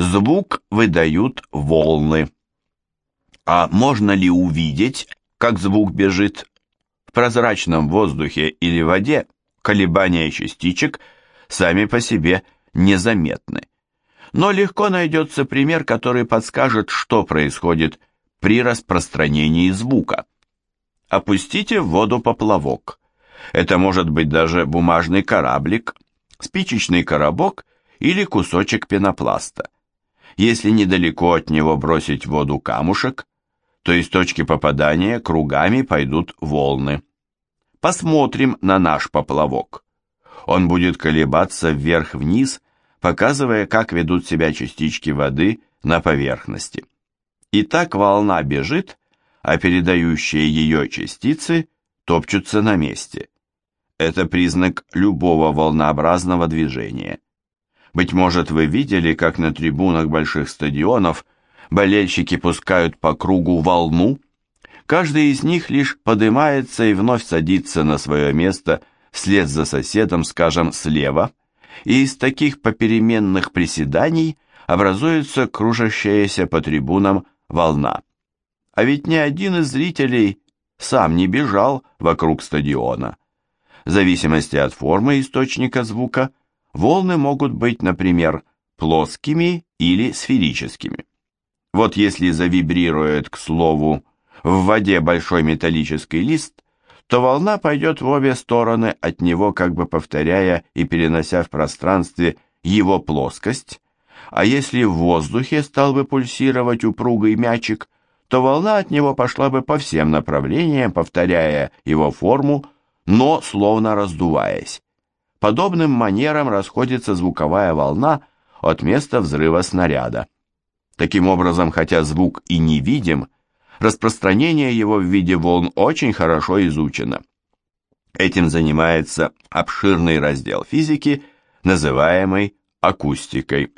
Звук выдают волны. А можно ли увидеть, как звук бежит? В прозрачном воздухе или воде колебания частичек сами по себе незаметны. Но легко найдется пример, который подскажет, что происходит при распространении звука. Опустите в воду поплавок. Это может быть даже бумажный кораблик, спичечный коробок или кусочек пенопласта. Если недалеко от него бросить в воду камушек, то из точки попадания кругами пойдут волны. Посмотрим на наш поплавок. Он будет колебаться вверх-вниз, показывая, как ведут себя частички воды на поверхности. И так волна бежит, а передающие ее частицы топчутся на месте. Это признак любого волнообразного движения. Быть может, вы видели, как на трибунах больших стадионов болельщики пускают по кругу волну? Каждый из них лишь поднимается и вновь садится на свое место вслед за соседом, скажем, слева, и из таких попеременных приседаний образуется кружащаяся по трибунам волна. А ведь ни один из зрителей сам не бежал вокруг стадиона. В зависимости от формы источника звука, волны могут быть, например, плоскими или сферическими. Вот если завибрирует, к слову, в воде большой металлический лист, то волна пойдет в обе стороны от него, как бы повторяя и перенося в пространстве его плоскость, а если в воздухе стал бы пульсировать упругый мячик, то волна от него пошла бы по всем направлениям, повторяя его форму, но словно раздуваясь. Подобным манером расходится звуковая волна от места взрыва снаряда. Таким образом, хотя звук и не видим, распространение его в виде волн очень хорошо изучено. Этим занимается обширный раздел физики, называемый акустикой.